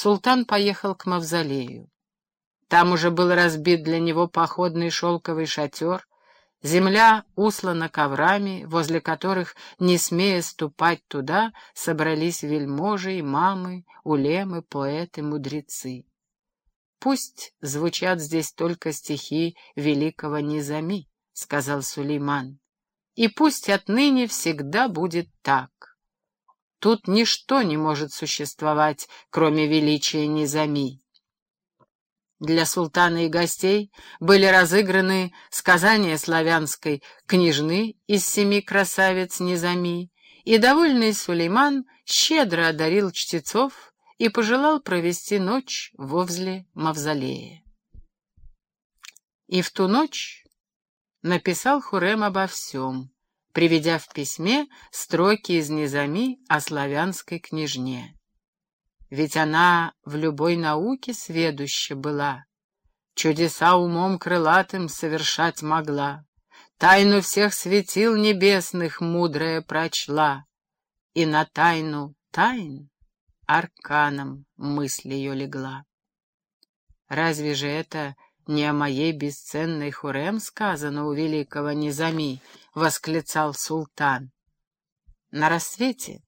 султан поехал к мавзолею. Там уже был разбит для него походный шелковый шатер, земля услана коврами, возле которых, не смея ступать туда, собрались вельможи, мамы, улемы, поэты, мудрецы. Пусть звучат здесь только стихи великого Низами, — сказал Сулейман, — и пусть отныне всегда будет так. Тут ничто не может существовать, кроме величия Низами. Для султана и гостей были разыграны сказания славянской княжны из семи красавиц Низами, и довольный Сулейман щедро одарил чтецов и пожелал провести ночь возле мавзолея. И в ту ночь написал Хурем обо всем, приведя в письме строки из Низами о славянской княжне. Ведь она в любой науке сведуща была, чудеса умом крылатым совершать могла, тайну всех светил небесных мудрая прочла, и на тайну тайн арканом мысль ее легла. Разве же это не о моей бесценной Хурем сказано у великого Низами? — восклицал султан. На рассвете,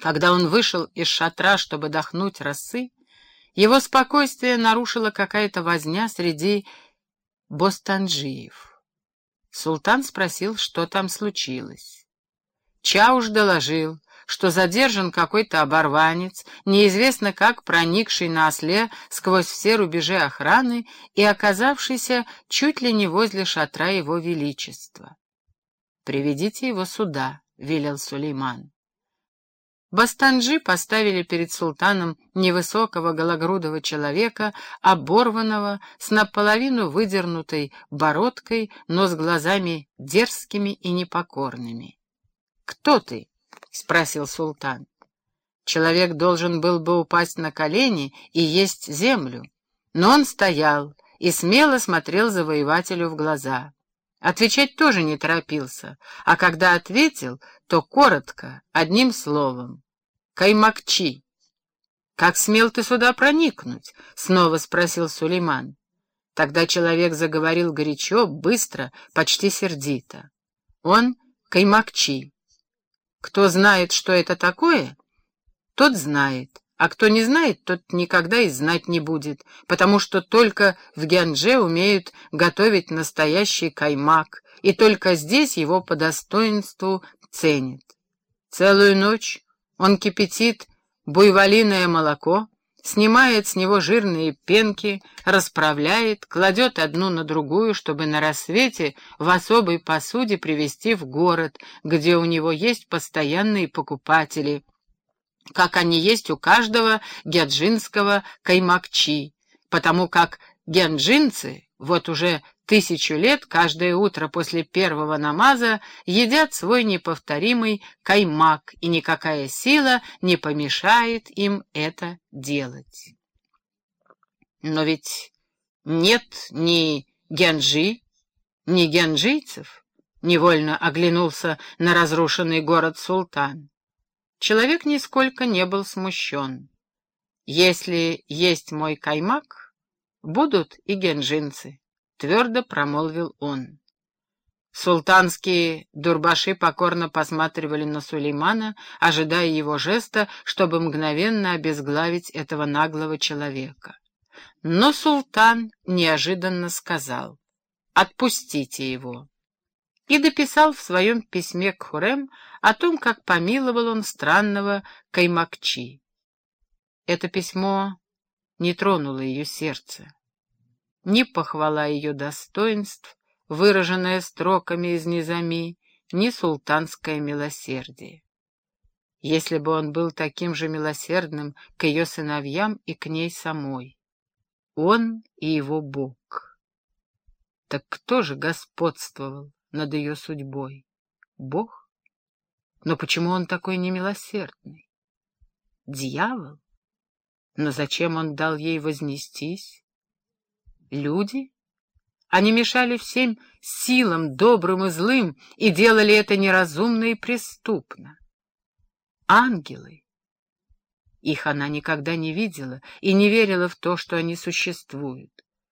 когда он вышел из шатра, чтобы дохнуть росы, его спокойствие нарушила какая-то возня среди бостанджиев. Султан спросил, что там случилось. Чауш доложил, что задержан какой-то оборванец, неизвестно как проникший на осле сквозь все рубежи охраны и оказавшийся чуть ли не возле шатра его величества. «Приведите его сюда», — велел Сулейман. Бастанджи поставили перед султаном невысокого гологрудого человека, оборванного, с наполовину выдернутой бородкой, но с глазами дерзкими и непокорными. «Кто ты?» — спросил султан. Человек должен был бы упасть на колени и есть землю, но он стоял и смело смотрел завоевателю в глаза. Отвечать тоже не торопился, а когда ответил, то коротко, одним словом. «Каймакчи!» «Как смел ты сюда проникнуть?» — снова спросил Сулейман. Тогда человек заговорил горячо, быстро, почти сердито. Он — Каймакчи. Кто знает, что это такое, тот знает, а кто не знает, тот никогда и знать не будет, потому что только в Гянже умеют готовить настоящий каймак, и только здесь его по достоинству ценят. Целую ночь он кипятит буйволиное молоко, снимает с него жирные пенки, расправляет, кладет одну на другую, чтобы на рассвете в особой посуде привезти в город, где у него есть постоянные покупатели, как они есть у каждого гяджинского каймакчи, потому как гянджинцы вот уже тысячу лет каждое утро после первого намаза едят свой неповторимый каймак, и никакая сила не помешает им это делать. Но ведь нет ни гянджи, ни гянджийцев, невольно оглянулся на разрушенный город султан. Человек нисколько не был смущен. Если есть мой каймак, будут и генжинцы твердо промолвил он. Султанские дурбаши покорно посматривали на Сулеймана, ожидая его жеста, чтобы мгновенно обезглавить этого наглого человека. Но султан неожиданно сказал «Отпустите его» и дописал в своем письме к Хурем о том, как помиловал он странного Каймакчи. Это письмо не тронуло ее сердце ни похвала ее достоинств, выраженная строками из низами, ни султанское милосердие. Если бы он был таким же милосердным к ее сыновьям и к ней самой. Он и его Бог. Так кто же господствовал над ее судьбой? Бог? Но почему он такой немилосердный? Дьявол? Но зачем он дал ей вознестись? Люди? Они мешали всем силам, добрым и злым, и делали это неразумно и преступно. Ангелы? Их она никогда не видела и не верила в то, что они существуют.